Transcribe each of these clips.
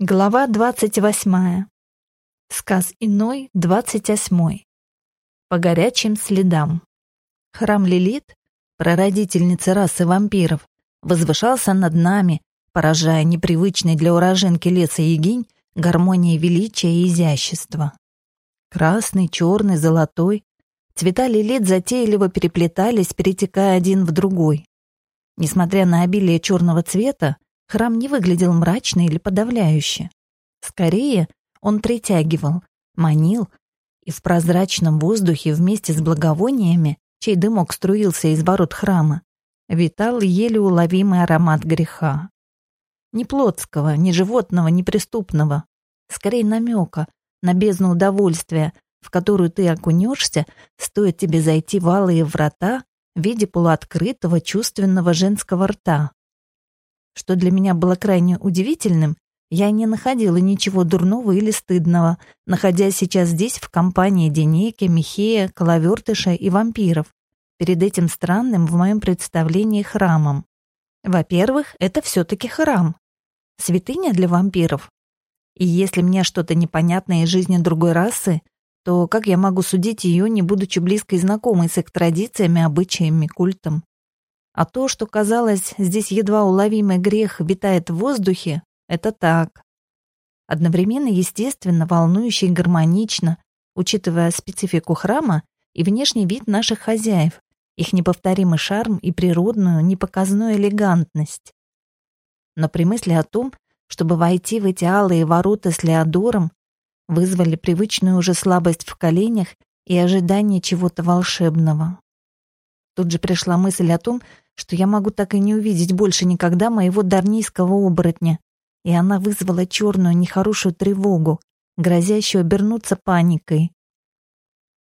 Глава двадцать восьмая. Сказ иной, двадцать восьмой. По горячим следам. Храм Лилит, прародительницы расы вампиров, возвышался над нами, поражая непривычной для уроженки леса Егинь гармонией величия и изящества. Красный, черный, золотой. Цвета Лилит затейливо переплетались, перетекая один в другой. Несмотря на обилие черного цвета, Храм не выглядел мрачно или подавляюще. Скорее, он притягивал, манил, и в прозрачном воздухе вместе с благовониями, чей дымок струился из ворот храма, витал еле уловимый аромат греха. Ни плотского, ни животного, ни преступного, скорее намека на бездну удовольствия, в которую ты окунешься, стоит тебе зайти в алые врата в виде полуоткрытого чувственного женского рта. Что для меня было крайне удивительным, я не находила ничего дурного или стыдного, находясь сейчас здесь в компании Денеки, Михея, Коловертыша и вампиров, перед этим странным в моем представлении храмом. Во-первых, это все-таки храм. Святыня для вампиров. И если мне что-то непонятное из жизни другой расы, то как я могу судить ее, не будучи близкой знакомой с их традициями, обычаями, культом? А то, что казалось, здесь едва уловимый грех витает в воздухе, это так. Одновременно, естественно, волнующе и гармонично, учитывая специфику храма и внешний вид наших хозяев, их неповторимый шарм и природную, непоказную элегантность. Но при мысли о том, чтобы войти в эти алые ворота с Леодором, вызвали привычную уже слабость в коленях и ожидание чего-то волшебного. Тут же пришла мысль о том, что я могу так и не увидеть больше никогда моего дарнийского оборотня, и она вызвала черную нехорошую тревогу, грозящую обернуться паникой.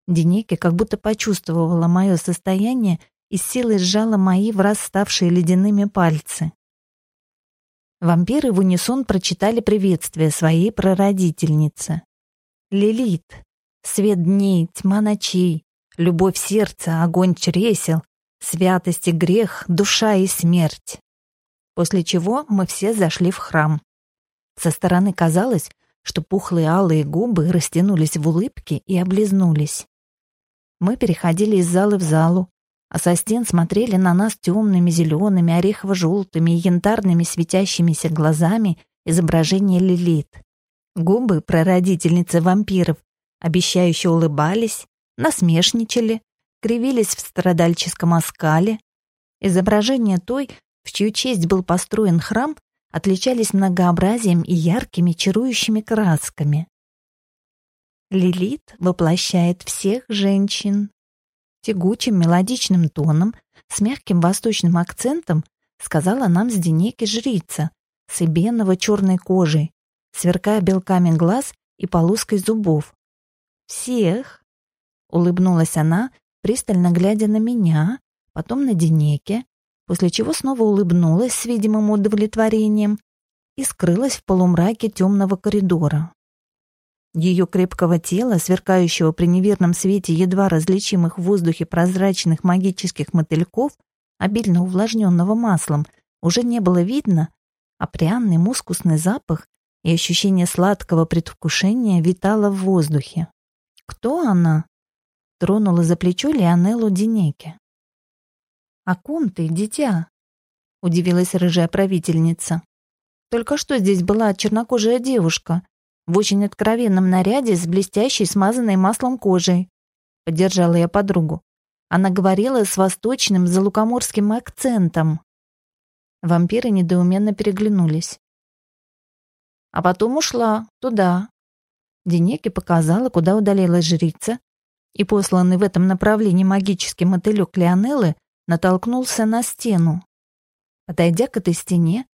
Денеки как будто почувствовала мое состояние и с силой сжала мои враз ставшие ледяными пальцы. Вампиры в унисон прочитали приветствие своей прародительнице. «Лилит, свет дней, тьма ночей, любовь сердца, огонь чресел, святость и грех, душа и смерть. После чего мы все зашли в храм. Со стороны казалось, что пухлые алые губы растянулись в улыбке и облизнулись. Мы переходили из залы в залу, а со стен смотрели на нас темными, зелеными, орехово-желтыми и янтарными светящимися глазами изображения Лилит. Губы прародительницы вампиров обещающе улыбались, насмешничали, кривились в страдальческом оскале. Изображения той, в чью честь был построен храм, отличались многообразием и яркими чарующими красками. Лилит воплощает всех женщин. Тягучим мелодичным тоном, с мягким восточным акцентом сказала нам с Денеки жрица, с эбеново черной кожей, сверкая белками глаз и полоской зубов. «Всех!» — улыбнулась она, пристально глядя на меня, потом на Денеке, после чего снова улыбнулась с видимым удовлетворением и скрылась в полумраке темного коридора. Ее крепкого тела, сверкающего при неверном свете едва различимых в воздухе прозрачных магических мотыльков, обильно увлажненного маслом, уже не было видно, а пряный мускусный запах и ощущение сладкого предвкушения витало в воздухе. Кто она? Тронула за плечо Леонеллу Динеке. «О ком ты, дитя?» — удивилась рыжая правительница. «Только что здесь была чернокожая девушка в очень откровенном наряде с блестящей, смазанной маслом кожей». Поддержала я подругу. Она говорила с восточным залукоморским акцентом. Вампиры недоуменно переглянулись. А потом ушла туда. Денеки показала, куда удалилась жрица, и посланный в этом направлении магический мотылек Леонеллы натолкнулся на стену. Подойдя к этой стене,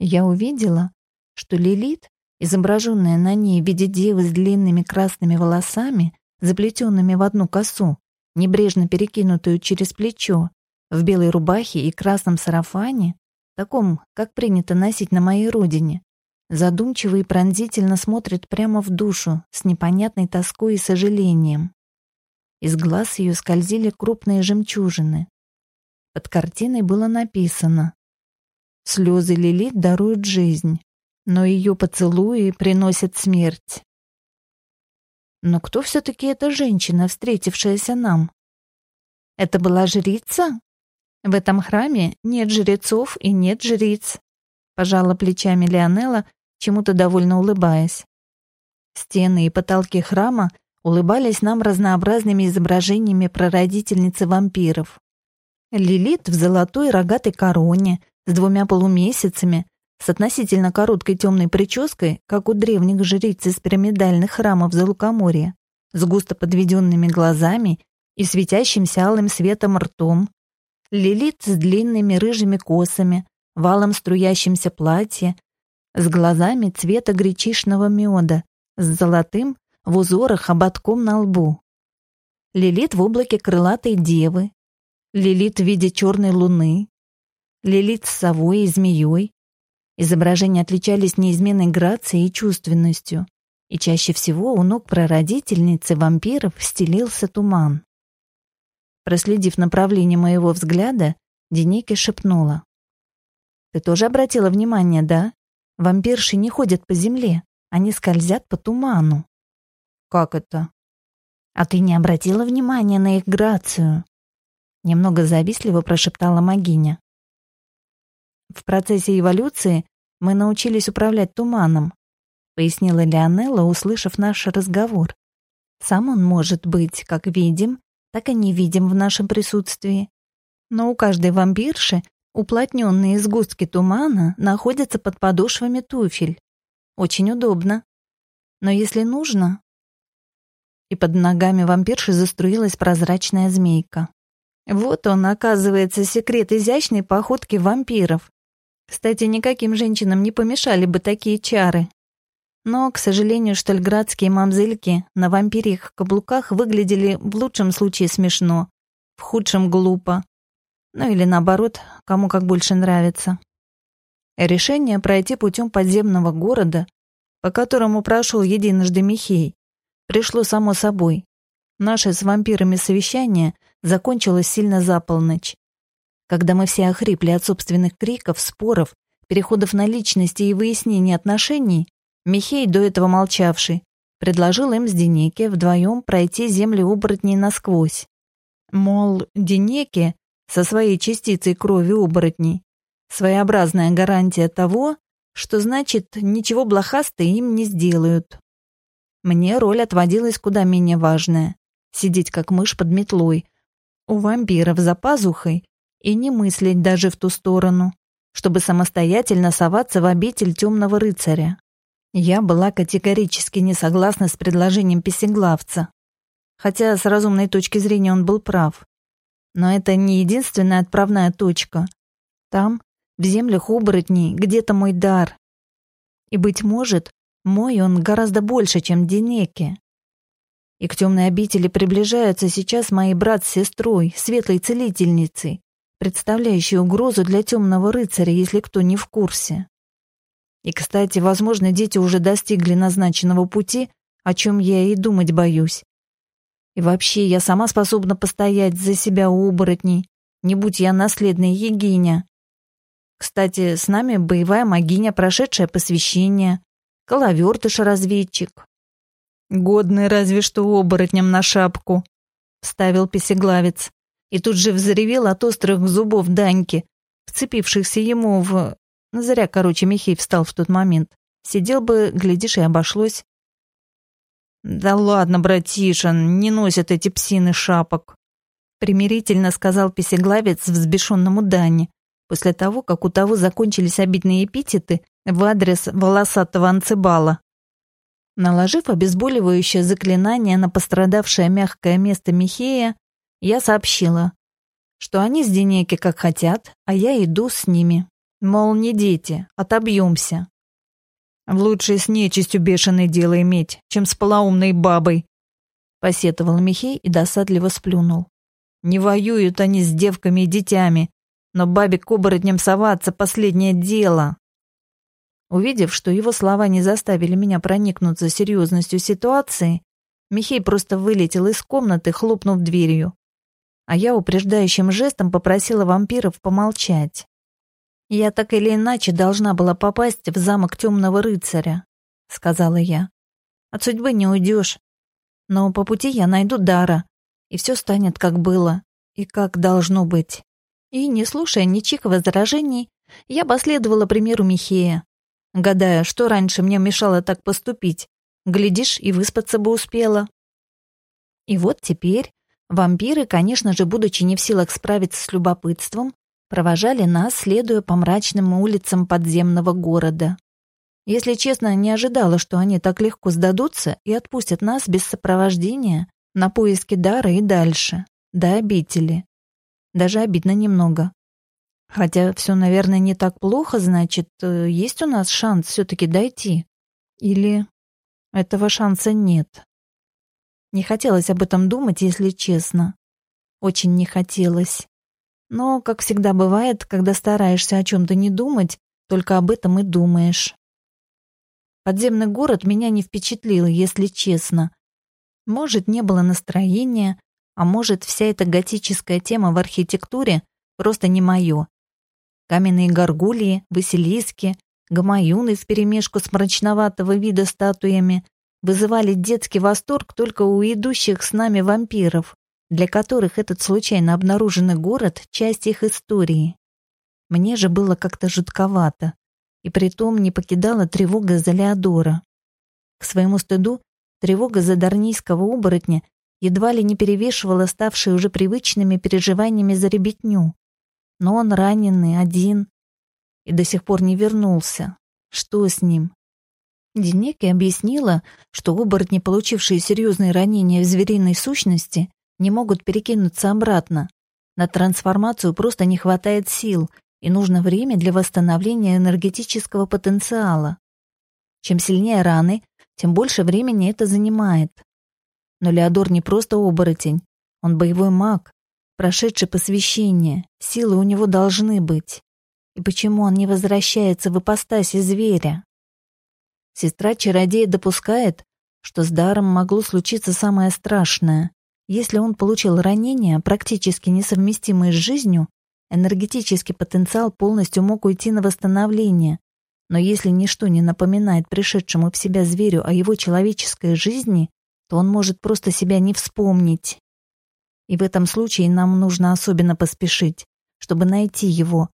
я увидела, что Лилит, изображенная на ней в виде девы с длинными красными волосами, заплетенными в одну косу, небрежно перекинутую через плечо, в белой рубахе и красном сарафане, таком, как принято носить на моей родине, задумчиво и пронзительно смотрит прямо в душу с непонятной тоской и сожалением. Из глаз ее скользили крупные жемчужины. Под картиной было написано «Слезы Лилит даруют жизнь. но ее поцелуи приносят смерть. Но кто все-таки эта женщина, встретившаяся нам? Это была жрица? В этом храме нет жрецов и нет жриц. Пожала плечами Леонела, чему-то довольно улыбаясь. Стены и потолки храма улыбались нам разнообразными изображениями прародительницы вампиров. Лилит в золотой рогатой короне с двумя полумесяцами, с относительно короткой темной прической, как у древних жриц из пирамидальных храмов за Лукоморья, с густо подведенными глазами и светящимся алым светом ртом. Лилит с длинными рыжими косами, валом струящимся платье, с глазами цвета гречишного меда, с золотым в узорах ободком на лбу. Лилит в облаке крылатой девы, Лилит в виде черной луны, Лилит с совой и змеей. Изображения отличались неизменной грацией и чувственностью, и чаще всего у ног прародительницы вампиров стелился туман. Проследив направление моего взгляда, Денейка шепнула. «Ты тоже обратила внимание, да? Вампирши не ходят по земле, они скользят по туману». «Как это?» «А ты не обратила внимания на их грацию?» Немного завистливо прошептала Магиня. «В процессе эволюции мы научились управлять туманом», пояснила Леонелла, услышав наш разговор. «Сам он может быть как видим, так и не видим в нашем присутствии. Но у каждой вампирши уплотненные сгустки тумана находятся под подошвами туфель. Очень удобно. Но если нужно... И под ногами вампирши заструилась прозрачная змейка. Вот он, оказывается, секрет изящной походки вампиров. Кстати, никаким женщинам не помешали бы такие чары. Но, к сожалению, штольградские мамзельки на вампирьих каблуках выглядели в лучшем случае смешно, в худшем глупо. Ну или наоборот, кому как больше нравится. Решение пройти путем подземного города, по которому прошел единожды Михей, пришло само собой. Наше с вампирами совещание закончилось сильно за полночь. Когда мы все охрипли от собственных криков, споров, переходов на личности и выяснений отношений, Михей, до этого молчавший, предложил им с Денеке вдвоем пройти земли оборотней насквозь. Мол, Денеке со своей частицей крови оборотней своеобразная гарантия того, что значит ничего блохастые им не сделают. Мне роль отводилась куда менее важная — сидеть как мышь под метлой, у вампиров за пазухой и не мыслить даже в ту сторону, чтобы самостоятельно соваться в обитель темного рыцаря. Я была категорически не согласна с предложением песеглавца. Хотя с разумной точки зрения он был прав. Но это не единственная отправная точка. Там, в землях оборотней, где-то мой дар. И, быть может, мой он гораздо больше, чем Денеки. И к темной обители приближаются сейчас мои брат с сестрой, светлой целительницей, представляющей угрозу для темного рыцаря, если кто не в курсе. И, кстати, возможно, дети уже достигли назначенного пути, о чем я и думать боюсь. И вообще, я сама способна постоять за себя у оборотней, не будь я наследной егиня. Кстати, с нами боевая магиня, прошедшая посвящение, коловертыш-разведчик. «Годный разве что оборотням на шапку», — вставил песеглавец. И тут же взревел от острых зубов Даньки, вцепившихся ему в... Зря, короче, Михей встал в тот момент. Сидел бы, глядишь, и обошлось. «Да ладно, братишин, не носят эти псины шапок», примирительно сказал песеглавец взбешенному Дане, после того, как у того закончились обидные эпитеты в адрес волосатого анцебала. Наложив обезболивающее заклинание на пострадавшее мягкое место Михея, я сообщила, что они с Денеки как хотят, а я иду с ними. Мол, не дети, отобьемся. Лучше с нечистью бешеное дело иметь, чем с полоумной бабой, посетовал Михей и досадливо сплюнул. Не воюют они с девками и детьми, но бабе к оборотням соваться — последнее дело. Увидев, что его слова не заставили меня проникнуться серьезностью ситуации, Михей просто вылетел из комнаты, хлопнув дверью. А я упреждающим жестом попросила вампиров помолчать. Я так или иначе должна была попасть в замок темного рыцаря, сказала я. От судьбы не уйдешь. Но по пути я найду Дара, и все станет как было и как должно быть. И, не слушая ничьих возражений, я последовала примеру Михея, гадая, что раньше мне мешало так поступить. Глядишь, и выспаться бы успела. И вот теперь вампиры, конечно же, будучи не в силах справиться с любопытством, провожали нас, следуя по мрачным улицам подземного города. Если честно, не ожидала, что они так легко сдадутся и отпустят нас без сопровождения на поиски дара и дальше, до обители. Даже обидно немного. Хотя все, наверное, не так плохо, значит, э, есть у нас шанс все-таки дойти. Или этого шанса нет. Не хотелось об этом думать, если честно. Очень не хотелось. Но, как всегда бывает, когда стараешься о чем-то не думать, только об этом и думаешь. Подземный город меня не впечатлил, если честно. Может, не было настроения, а может, вся эта готическая тема в архитектуре просто не мое. Каменные горгульи, василиски, гамаюны вперемешку с мрачноватого вида статуями вызывали детский восторг только у идущих с нами вампиров для которых этот случайно обнаруженный город — часть их истории. Мне же было как-то жутковато, и притом не покидала тревога за Леодора. К своему стыду, тревога за дарнийского оборотня едва ли не перевешивала ставшие уже привычными переживаниями за ребятню. Но он раненый, один, и до сих пор не вернулся. Что с ним? Денеки объяснила, что оборотни, получившие серьезные ранения в звериной сущности, не могут перекинуться обратно. На трансформацию просто не хватает сил, и нужно время для восстановления энергетического потенциала. Чем сильнее раны, тем больше времени это занимает. Но Леодор не просто оборотень, он боевой маг, прошедший посвящение, силы у него должны быть. И почему он не возвращается в ипостаси зверя? Сестра-чародея допускает, что с даром могло случиться самое страшное. Если он получил ранения, практически несовместимые с жизнью, энергетический потенциал полностью мог уйти на восстановление. Но если ничто не напоминает пришедшему в себя зверю о его человеческой жизни, то он может просто себя не вспомнить. И в этом случае нам нужно особенно поспешить, чтобы найти его.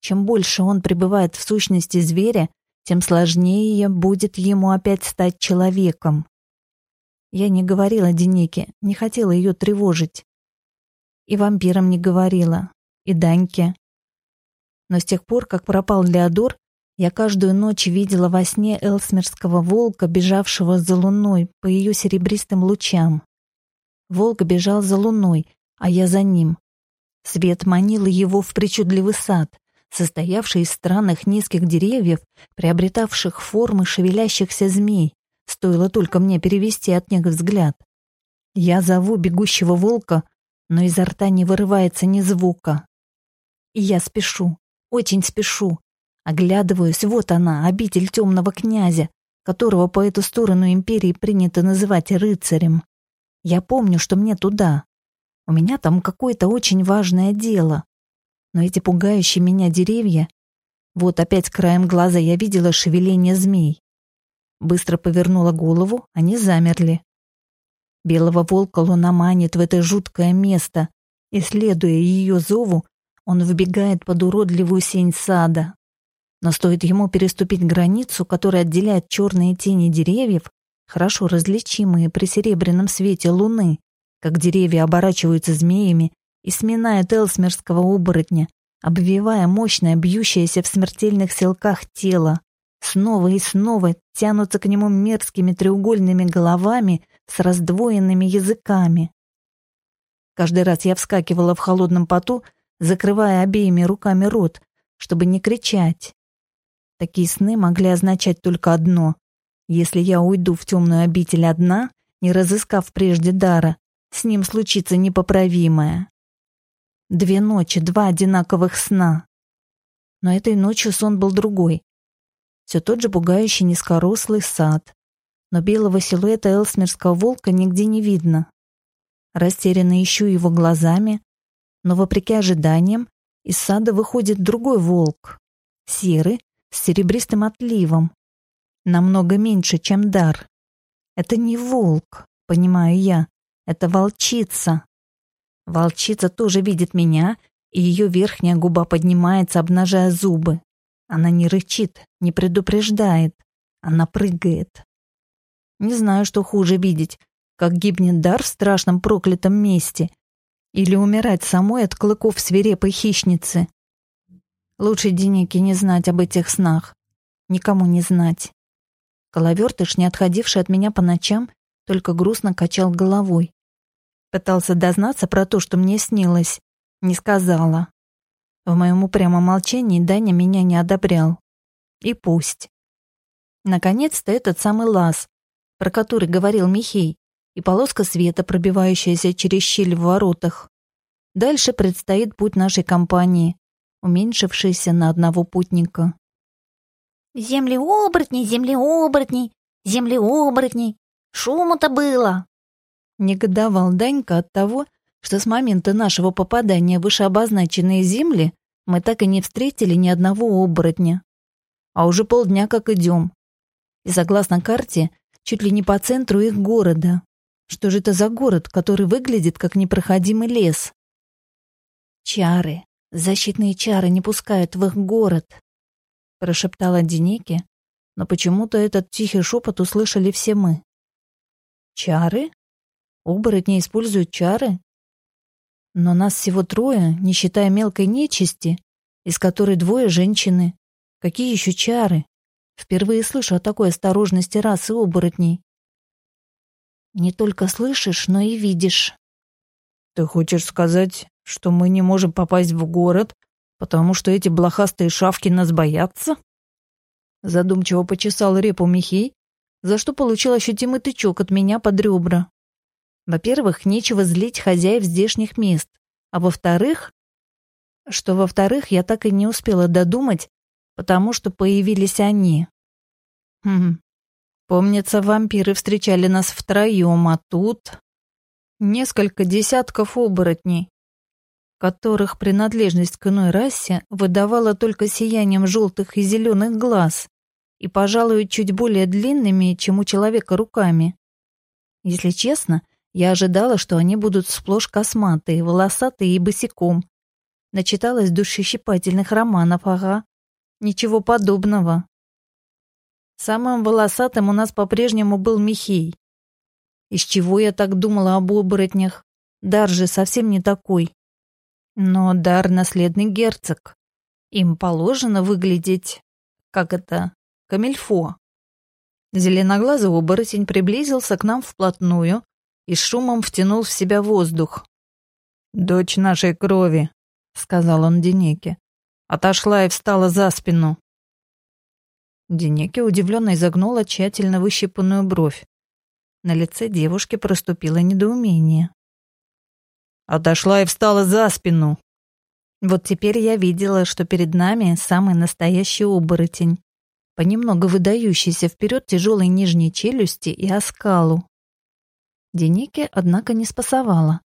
Чем больше он пребывает в сущности зверя, тем сложнее будет ему опять стать человеком. Я не говорила Денике, не хотела ее тревожить. И вампирам не говорила, и Даньке. Но с тех пор, как пропал Леодор, я каждую ночь видела во сне элсмерского волка, бежавшего за луной по ее серебристым лучам. Волк бежал за луной, а я за ним. Свет манил его в причудливый сад, состоявший из странных низких деревьев, приобретавших формы шевелящихся змей, Стоило только мне перевести от них взгляд. Я зову бегущего волка, но изо рта не вырывается ни звука. И я спешу, очень спешу. Оглядываюсь, вот она, обитель темного князя, которого по эту сторону империи принято называть рыцарем. Я помню, что мне туда. У меня там какое-то очень важное дело. Но эти пугающие меня деревья... Вот опять краем глаза я видела шевеление змей. Быстро повернула голову, они замерли. Белого волка луна манит в это жуткое место, и, следуя ее зову, он вбегает под уродливую сень сада. Но стоит ему переступить границу, которая отделяет черные тени деревьев, хорошо различимые при серебряном свете луны, как деревья оборачиваются змеями и сминают элсмерского оборотня, обвивая мощное, бьющееся в смертельных селках тело. Снова и снова тянутся к нему мерзкими треугольными головами с раздвоенными языками. Каждый раз я вскакивала в холодном поту, закрывая обеими руками рот, чтобы не кричать. Такие сны могли означать только одно. Если я уйду в темную обитель одна, не разыскав прежде дара, с ним случится непоправимое. Две ночи, два одинаковых сна. Но этой ночью сон был другой. Все тот же пугающий низкорослый сад. Но белого силуэта элсмерского волка нигде не видно. Растерянно ищу его глазами, но, вопреки ожиданиям, из сада выходит другой волк. серый, с серебристым отливом. Намного меньше, чем дар. Это не волк, понимаю я, это волчица. Волчица тоже видит меня, и ее верхняя губа поднимается, обнажая зубы. Она не рычит, не предупреждает, она прыгает. Не знаю, что хуже видеть, как гибнет дар в страшном проклятом месте, или умирать самой от клыков свирепой хищницы. Лучше Денике не знать об этих снах. Никому не знать. Коловертыш, не отходивший от меня по ночам, только грустно качал головой. Пытался дознаться про то, что мне снилось. Не сказала. В моем упрямом молчании Даня меня не одобрял. И пусть. Наконец-то этот самый лаз, про который говорил Михей, и полоска света, пробивающаяся через щель в воротах. Дальше предстоит путь нашей компании, уменьшившийся на одного путника. «Земли-оборотни, земли-оборотни, земли-оборотни! Шуму-то было!» Негодовал Данька от того, что с момента нашего попадания в вышеобозначенные земли мы так и не встретили ни одного оборотня. А уже полдня как идем. И согласно карте, чуть ли не по центру их города. Что же это за город, который выглядит как непроходимый лес? Чары, защитные чары не пускают в их город, прошептала Денеке, но почему-то этот тихий шепот услышали все мы. Чары? Оборотни используют чары? Но нас всего трое, не считая мелкой нечисти, из которой двое женщины. Какие еще чары? Впервые слышу о такой осторожности расы оборотней. Не только слышишь, но и видишь. Ты хочешь сказать, что мы не можем попасть в город, потому что эти блохастые шавки нас боятся? Задумчиво почесал репу Михей, за что получил ощутимый тычок от меня под ребра. Во-первых, нечего злить хозяев здешних мест, а во-вторых, что во-вторых, я так и не успела додумать, потому что появились они. Хм, Помнится, вампиры встречали нас втроем, а тут... Несколько десятков оборотней, которых принадлежность к иной расе выдавала только сиянием желтых и зеленых глаз и, пожалуй, чуть более длинными, чем у человека руками. Если честно, я ожидала, что они будут сплошь косматые, волосатые и босиком. Начиталась душещипательных романов, ага. Ничего подобного. Самым волосатым у нас по-прежнему был Михей. Из чего я так думала об оборотнях? Дар же совсем не такой. Но Дар — наследный герцог. Им положено выглядеть, как это, камильфо. Зеленоглазый оборотень приблизился к нам вплотную и шумом втянул в себя воздух. «Дочь нашей крови», — сказал он Денеке. Отошла и встала за спину. Денеке удивленно изогнула тщательно выщипанную бровь. На лице девушки проступило недоумение. Отошла и встала за спину. Вот теперь я видела, что перед нами самый настоящий оборотень, понемногу выдающийся вперед тяжелой нижней челюсти и оскалу. Денеке, однако, не спасовала.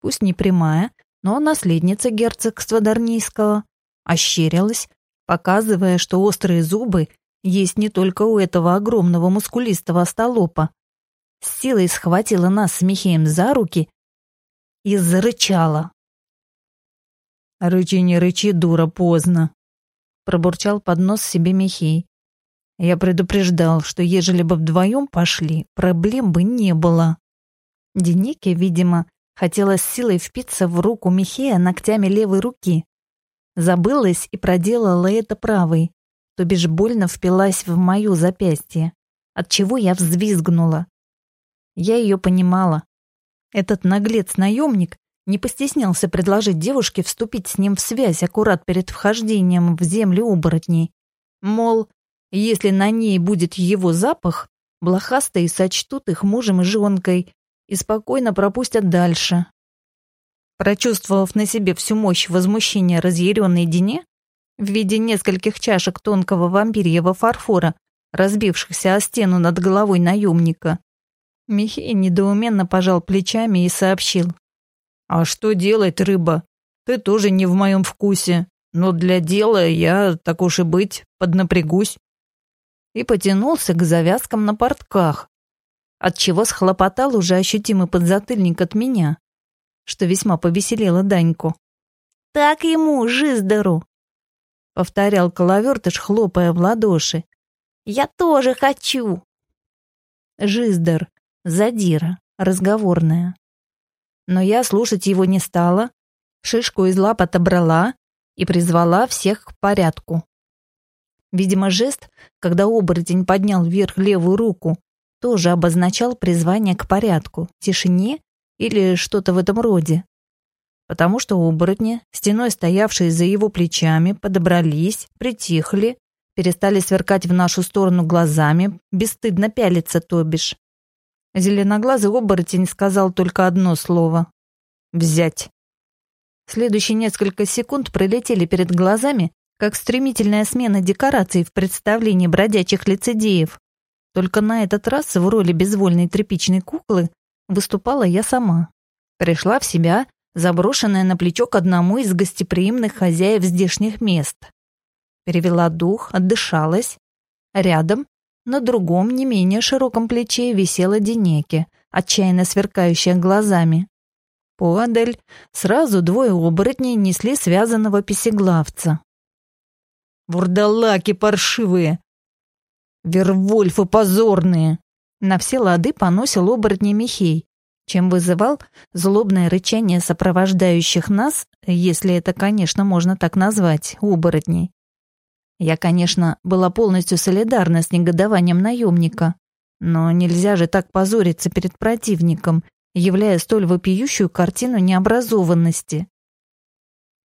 Пусть не прямая, но наследница герцогства Дарнийского ощерилась, показывая, что острые зубы есть не только у этого огромного мускулистого остолопа. С силой схватила нас с Михеем за руки и зарычала. «Рычи не рычи, дура, поздно», — пробурчал под нос себе Михей. Я предупреждал, что ежели бы вдвоем пошли, проблем бы не было. Денике, видимо, хотела с силой впиться в руку Михея ногтями левой руки. Забылась и проделала это правой, то бишь больно впилась в мою запястье, от чего я взвизгнула. Я ее понимала. Этот наглец-наемник не постеснялся предложить девушке вступить с ним в связь аккурат перед вхождением в землю оборотней. Мол, если на ней будет его запах, блохастые сочтут их мужем и женкой и спокойно пропустят дальше. Прочувствовав на себе всю мощь возмущения разъяренной Дине, в виде нескольких чашек тонкого вампирьего фарфора, разбившихся о стену над головой наемника. Михей недоуменно пожал плечами и сообщил. «А что делать, рыба? Ты тоже не в моем вкусе. но для дела я, так уж и быть, поднапрягусь. И потянулся к завязкам на портках, отчего схлопотал уже ощутимый подзатыльник от меня, что весьма повеселило Даньку. «Так ему, жиздору!» — повторял коловертыш, хлопая в ладоши. «Я тоже хочу!» Жиздер, задира, разговорная. Но я слушать его не стала, шишку из лап отобрала и призвала всех к порядку. Видимо, жест, когда оборотень поднял вверх левую руку, тоже обозначал призвание к порядку, тишине или что-то в этом роде. Потому что оборотни, стеной стоявшие за его плечами, подобрались, притихли, перестали сверкать в нашу сторону глазами, бесстыдно пялиться, то бишь. Зеленоглазый оборотень сказал только одно слово — «взять». Следующие несколько секунд пролетели перед глазами, как стремительная смена декораций в представлении бродячих лицедеев. Только на этот раз в роли безвольной тряпичной куклы выступала я сама. Пришла в себя, заброшенная на плечо к одному из гостеприимных хозяев здешних мест. Перевела дух, отдышалась. Рядом, на другом, не менее широком плече, висела Денеки, отчаянно сверкающая глазами. Поодаль сразу двое оборотней несли связанного песеглавца. «Вурдалаки паршивые! Вервольфы позорные!» На все лады поносил оборотни Михей, чем вызывал злобное рычание сопровождающих нас, если это, конечно, можно так назвать, оборотней. Я, конечно, была полностью солидарна с негодованием наемника, но нельзя же так позориться перед противником являя столь вопиющую картину необразованности.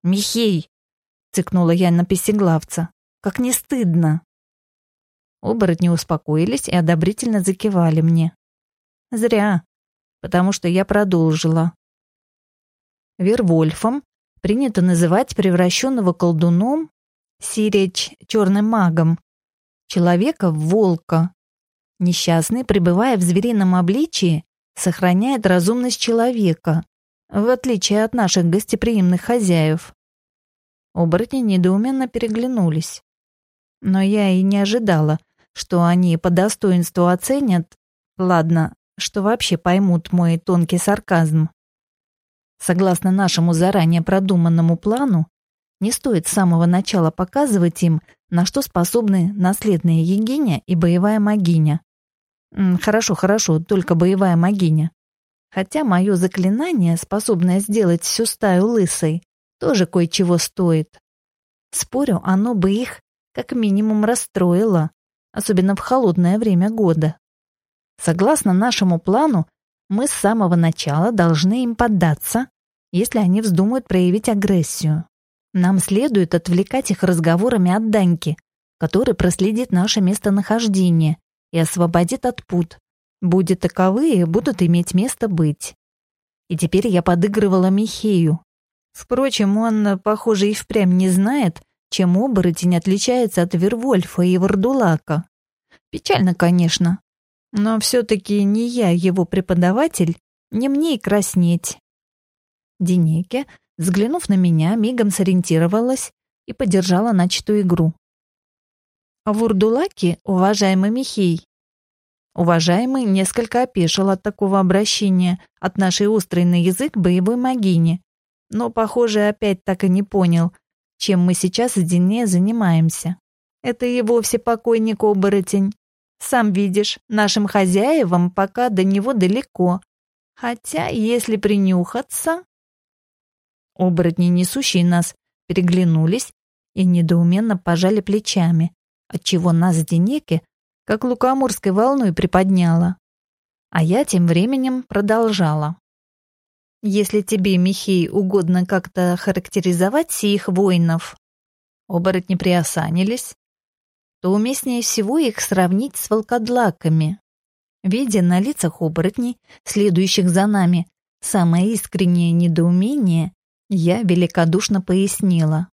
«Михей!» — цыкнула я на песеглавца. «Как не стыдно!» Оборотни успокоились и одобрительно закивали мне. Зря, потому что я продолжила. Вервольфом принято называть превращенного колдуном, сиречь черным магом, человека в волка. Несчастный, пребывая в зверином обличии, сохраняет разумность человека, в отличие от наших гостеприимных хозяев. Оборотни недоуменно переглянулись. Но я и не ожидала, что они по достоинству оценят, ладно, что вообще поймут мой тонкий сарказм. Согласно нашему заранее продуманному плану, не стоит с самого начала показывать им, на что способны наследная Егиня и боевая магиня. Хорошо, хорошо, только боевая магиня. Хотя мое заклинание, способное сделать всю стаю лысой, тоже кое-чего стоит. Спорю, оно бы их как минимум расстроило, особенно в холодное время года. Согласно нашему плану, мы с самого начала должны им поддаться, если они вздумают проявить агрессию. Нам следует отвлекать их разговорами от Даньки, который проследит наше местонахождение и освободит от пут. Будет таковые, будут иметь место быть. И теперь я подыгрывала Михею. Впрочем, он, похоже, и впрямь не знает, чем оборотень отличается от Вервольфа и Вардулака. Печально, конечно. Но все-таки не я его преподаватель, не мне и краснеть. Денеке, взглянув на меня, мигом сориентировалась и поддержала начатую игру. Вурдулаки, уважаемый Михей. Уважаемый несколько опешил от такого обращения от нашей острой на язык боевой магини, но, похоже, опять так и не понял, чем мы сейчас с Дине занимаемся. Это и вовсе покойник-оборотень. Сам видишь, нашим хозяевам пока до него далеко. Хотя, если принюхаться... Оборотни, несущие нас, переглянулись и недоуменно пожали плечами отчего нас с Денеки как лукоморской волной приподняло. А я тем временем продолжала. Если тебе, Михей, угодно как-то характеризовать сих воинов, оборотни приосанились, то уместнее всего их сравнить с волкодлаками. Видя на лицах оборотней, следующих за нами, самое искреннее недоумение, я великодушно пояснила.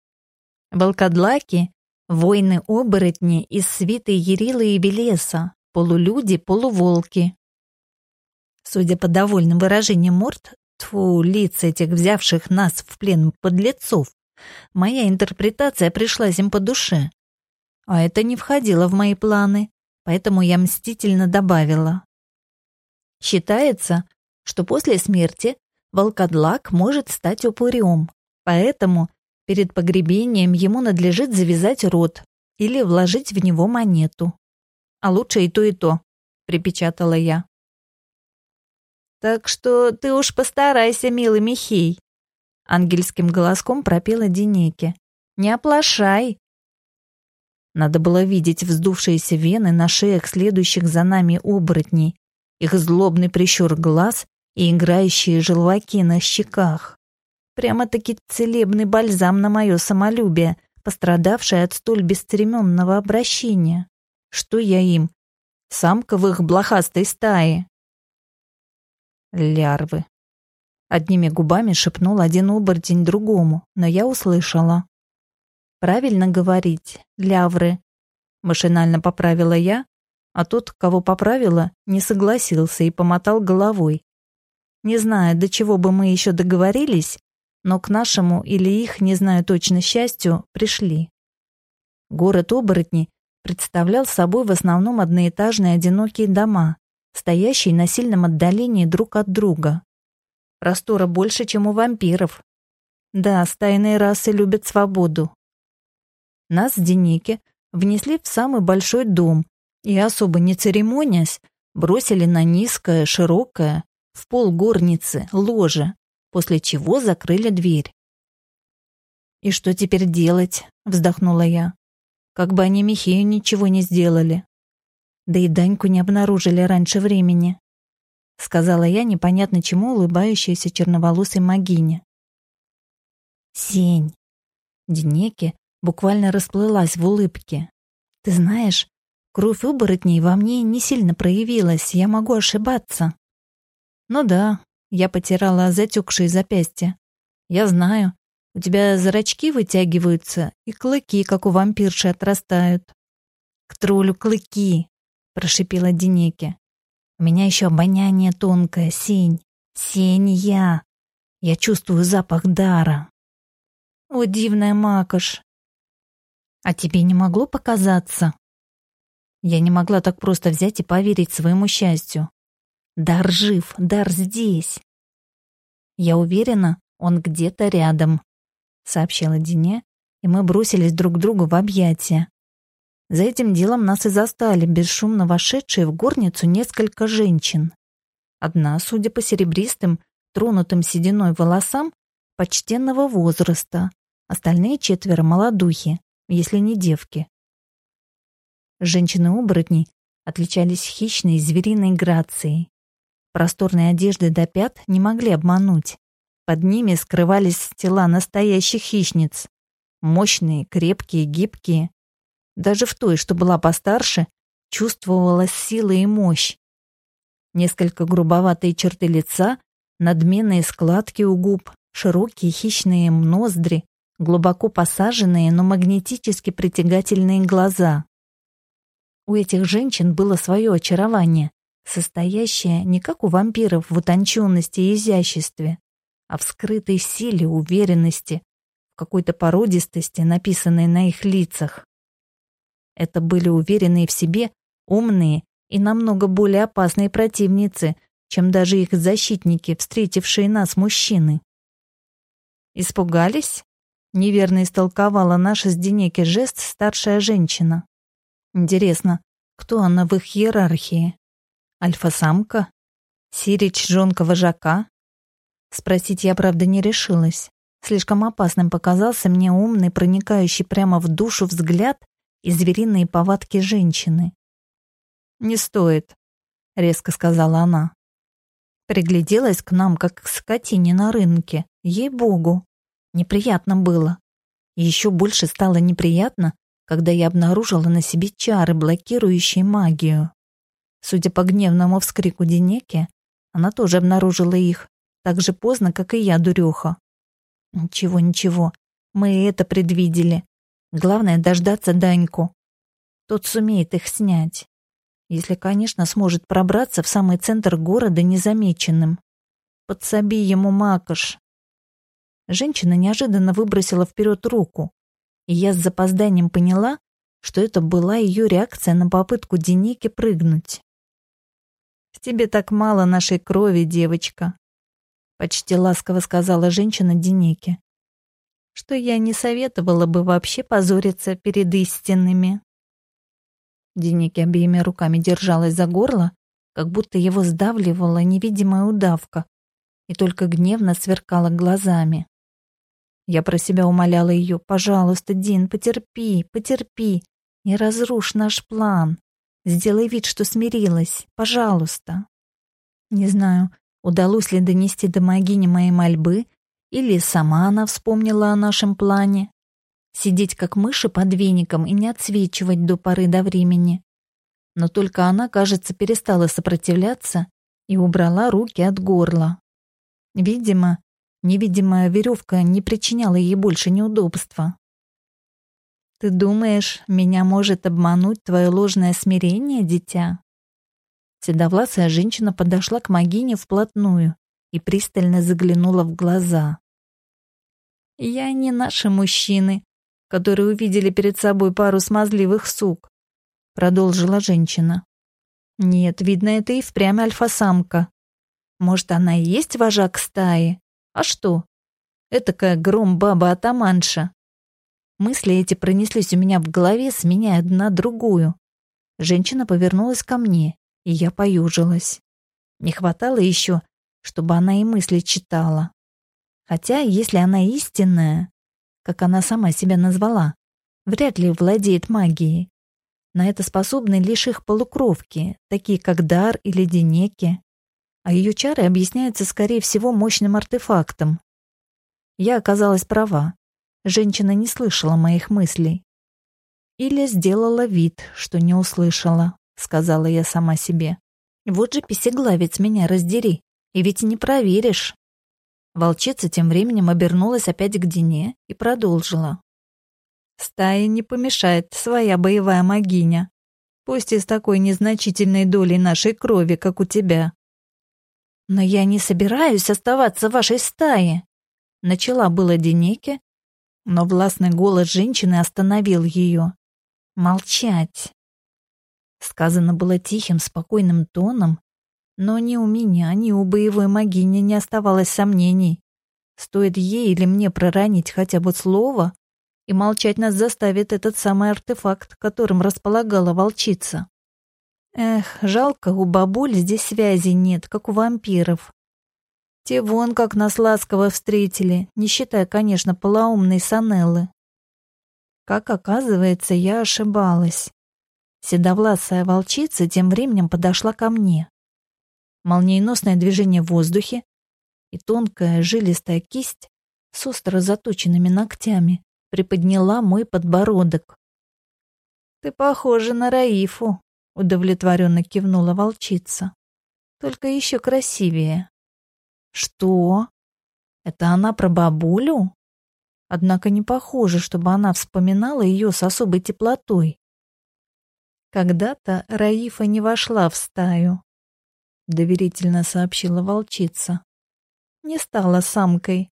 Волкодлаки Воины-оборотни из свиты Ярила и Велеса, полулюди, полуволки. Судя по довольным выражениям морд, тьфу, лиц этих взявших нас в плен подлецов, Моя интерпретация пришлась им по душе. А это не входило в мои планы, поэтому я мстительно добавила. Считается, что после смерти волкодлак может стать упырем, поэтому перед погребением ему надлежит завязать рот или вложить в него монету. А лучше и то, и то, припечатала я. Так что ты уж постарайся, милый Михей, ангельским голоском пропела Денеке. Не оплошай. Надо было видеть вздувшиеся вены на шеях следующих за нами оборотней, их злобный прищур глаз и играющие желваки на щеках. Прямо-таки целебный бальзам на мое самолюбие, пострадавшее от столь бесцеремонного обращения. Что я им? Самка в их блохастой стае. Лярвы. Одними губами шепнул один оборотень другому, но я услышала. Правильно говорить, лявры. Машинально поправила я, а тот, кого поправила, не согласился и помотал головой. Не знаю, до чего бы мы еще договорились, но к нашему или их, не знаю точно, счастью, пришли. Город оборотней представлял собой в основном одноэтажные одинокие дома, стоящие на сильном отдалении друг от друга. Простора больше, чем у вампиров. Да, стайные расы любят свободу. Нас с Деники внесли в самый большой дом, и, особо не церемонясь, бросили на низкое, широкое, в пол горницы, ложе, после чего закрыли дверь. «И что теперь делать?» — вздохнула я. «Как бы они Михею ничего не сделали. Да и Даньку не обнаружили раньше времени», — сказала я непонятно чему улыбающейся черноволосой магине. «Сень!» Денеке буквально расплылась в улыбке. «Ты знаешь, Кровь оборотней во мне не сильно проявилась, я могу ошибаться. Ну да, я потирала затекшие запястья. Я знаю, у тебя зрачки вытягиваются, и клыки, как у вампирши, отрастают. К троллю клыки, прошипела Денеке. У меня еще обоняние тонкое, сень. Сень я. Я чувствую запах дара. О, дивная макаш. А тебе не могло показаться? Я не могла так просто взять и поверить своему счастью. Дар жив, дар здесь. Я уверена, он где-то рядом, сообщила Дине, и мы бросились друг к другу в объятия. За этим делом нас и застали бесшумно вошедшие в горницу несколько женщин. Одна, судя по серебристым, тронутым сединой волосам, почтенного возраста, остальные четверо молодухи, если не девки. Женщины-оборотни отличались хищной звериной грацией. Просторные одежды до пят не могли обмануть. Под ними скрывались тела настоящих хищниц. Мощные, крепкие, гибкие. Даже в той, что была постарше, чувствовалась сила и мощь. Несколько грубоватые черты лица, надменные складки у губ, широкие хищные ноздри, глубоко посаженные, но магнетически притягательные глаза. У этих женщин было свое очарование, состоящее не как у вампиров в утонченности и изяществе, а в скрытой силе, уверенности, в какой-то породистости, написанной на их лицах. Это были уверенные в себе, умные и намного более опасные противницы, чем даже их защитники, встретившие нас мужчины. «Испугались?» — неверно истолковала наша с Денеки жест старшая женщина. Интересно, кто она в их иерархии? Альфа-самка? Сирич жонка вожака? Спросить я, правда, не решилась. Слишком опасным показался мне умный, проникающий прямо в душу взгляд и звериные повадки женщины. «Не стоит», — резко сказала она. Пригляделась к нам, как к скотине на рынке. Ей-богу. Неприятно было. Еще больше стало неприятно, когда я обнаружила на себе чары, блокирующие магию. Судя по гневному вскрику Денеки, она тоже обнаружила их, так же поздно, как и я, дуреха. Ничего, ничего, мы это предвидели. Главное — дождаться Даньку. Тот сумеет их снять. Если, конечно, сможет пробраться в самый центр города незамеченным. Подсоби ему макаш. Женщина неожиданно выбросила вперед руку, и я с запозданием поняла, что это была ее реакция на попытку Денеки прыгнуть. «В тебе так мало нашей крови, девочка», — почти ласково сказала женщина Денеке, «что я не советовала бы вообще позориться перед истинными». Денеке обеими руками держалась за горло, как будто его сдавливала невидимая удавка, и только гневно сверкала глазами. Я про себя умоляла ее, пожалуйста, Дин, потерпи, потерпи, не разрушь наш план. Сделай вид, что смирилась, пожалуйста. Не знаю, удалось ли донести до Магини мои мольбы, или сама она вспомнила о нашем плане. Сидеть как мыши под веником и не отсвечивать до поры до времени. Но только она, кажется, перестала сопротивляться и убрала руки от горла. Видимо, Невидимая веревка не причиняла ей больше неудобства. «Ты думаешь, меня может обмануть твое ложное смирение, дитя?» Седовласая женщина подошла к Магине вплотную и пристально заглянула в глаза. «Я не наши мужчины, которые увидели перед собой пару смазливых сук», продолжила женщина. «Нет, видно, это и впрямь альфа-самка. Может, она и есть вожак стаи, а что? Этакая гром-баба-атаманша. Мысли эти пронеслись у меня в голове, сменяя одна другую. Женщина повернулась ко мне, и я поюжилась. Не хватало еще, чтобы она и мысли читала. Хотя, если она истинная, как она сама себя назвала, вряд ли владеет магией. На это способны лишь их полукровки, такие как Дар или Денеки а ее чары объясняются, скорее всего, мощным артефактом. Я оказалась права. Женщина не слышала моих мыслей. Или сделала вид, что не услышала, сказала я сама себе. Вот же писеглавец меня раздери, и ведь не проверишь. Волчица тем временем обернулась опять к Дине и продолжила. Стае не помешает своя боевая магиня, пусть и с такой незначительной долей нашей крови, как у тебя. «Но я не собираюсь оставаться в вашей стае!» Начала было Денеке, но властный голос женщины остановил ее. «Молчать!» Сказано было тихим, спокойным тоном, но ни у меня, ни у боевой магини не оставалось сомнений. Стоит ей или мне проранить хотя бы слово, и молчать нас заставит этот самый артефакт, которым располагала волчица. Эх, жалко, у бабуль здесь связи нет, как у вампиров. Те вон как нас ласково встретили, не считая, конечно, полоумной Санеллы. Как оказывается, я ошибалась. Седовласая волчица тем временем подошла ко мне. Молниеносное движение в воздухе и тонкая жилистая кисть с остро заточенными ногтями приподняла мой подбородок. «Ты похожа на Раифу», удовлетворенно кивнула волчица. Только еще красивее. Что? Это она про бабулю? Однако не похоже, чтобы она вспоминала ее с особой теплотой. Когда-то Раифа не вошла в стаю, доверительно сообщила волчица. Не стала самкой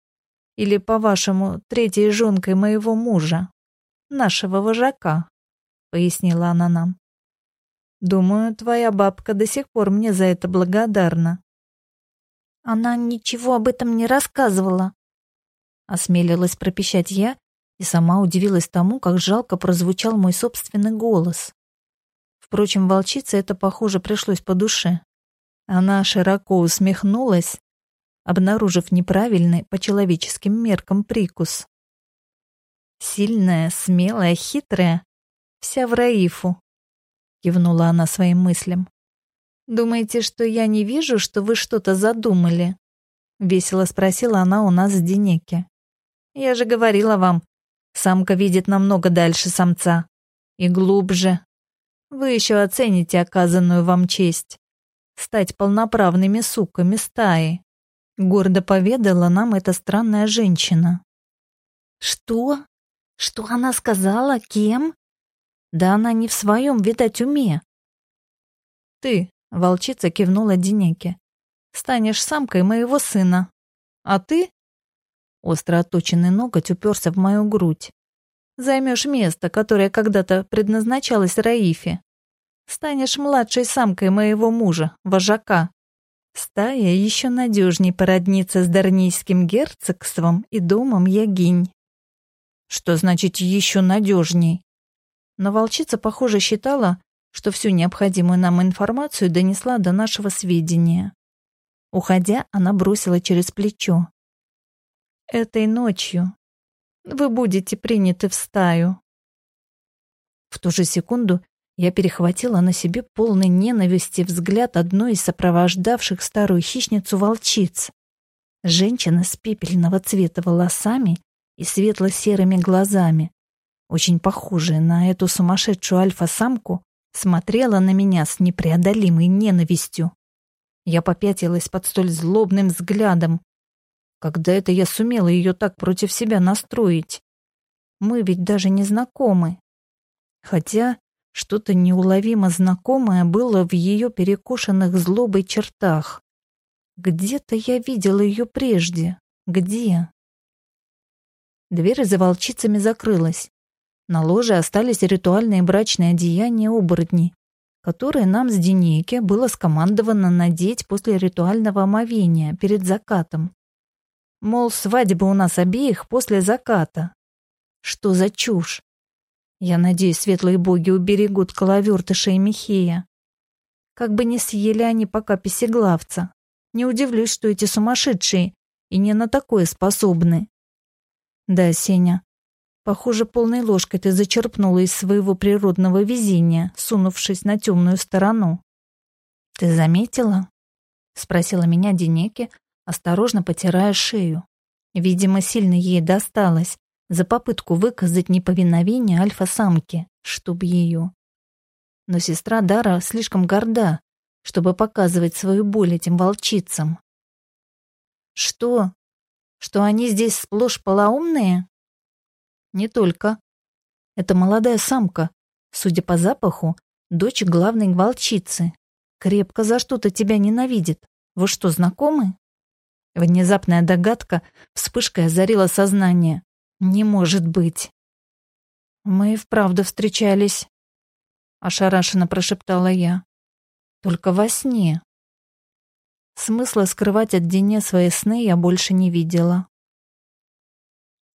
или, по-вашему, третьей жонкой моего мужа, нашего вожака, пояснила она нам. Думаю, твоя бабка до сих пор мне за это благодарна. Она ничего об этом не рассказывала. Осмелилась пропищать я и сама удивилась тому, как жалко прозвучал мой собственный голос. Впрочем, волчице это, похоже, пришлось по душе. Она широко усмехнулась, обнаружив неправильный по человеческим меркам прикус. Сильная, смелая, хитрая, вся в Раифу кивнула она своим мыслям. Думаете, что я не вижу, что вы что-то задумали? Весело спросила она у нас с Денеки. Я же говорила вам, самка видит намного дальше самца. И глубже. Вы еще оцените оказанную вам честь. Стать полноправными суками стаи. Гордо поведала нам эта странная женщина. Что? Что она сказала? Кем? Да она не в своем, видать, уме. Ты, волчица кивнула Денеке, станешь самкой моего сына. А ты? Остро отточенный ноготь уперся в мою грудь. Займешь место, которое когда-то предназначалось Раифе. Станешь младшей самкой моего мужа, вожака. Стая еще надежней породнится с Дарнийским герцогством и домом Ягинь. Что значит «еще надежней»? Но волчица, похоже, считала, что всю необходимую нам информацию донесла до нашего сведения. Уходя, она бросила через плечо. «Этой ночью вы будете приняты в стаю». В ту же секунду я перехватила на себе полный ненависти взгляд одной из сопровождавших старую хищницу волчиц. Женщина с пепельного цвета волосами и светло-серыми глазами, очень похожая на эту сумасшедшую альфа-самку, смотрела на меня с непреодолимой ненавистью. Я попятилась под столь злобным взглядом. Когда это я сумела ее так против себя настроить? Мы ведь даже не знакомы. Хотя что-то неуловимо знакомое было в ее перекошенных злобой чертах. Где-то я видела ее прежде. Где? Дверь за волчицами закрылась. На ложе остались ритуальные брачные одеяния оборотней, которые нам с Денейке было скомандовано надеть после ритуального омовения перед закатом. Мол, свадьба у нас обеих после заката. Что за чушь? Я надеюсь, светлые боги уберегут коловертыша и Михея. Как бы не съели они пока песеглавца. Не удивлюсь, что эти сумасшедшие и не на такое способны. Да, Сеня, Похоже, полной ложкой ты зачерпнула из своего природного везения, сунувшись на темную сторону. «Ты заметила?» — спросила меня Денеки, осторожно потирая шею. Видимо, сильно ей досталось за попытку выказать неповиновение альфа-самке, чтоб ее. Но сестра Дара слишком горда, чтобы показывать свою боль этим волчицам. «Что? Что они здесь сплошь полоумные?» Не только. Это молодая самка, судя по запаху, дочь главной волчицы. Крепко за что-то тебя ненавидит. Вы что, знакомы? Внезапная догадка вспышкой озарила сознание. Не может быть. Мы и вправду встречались, ошарашенно прошептала я. Только во сне. Смысла скрывать от Дене свои сны я больше не видела.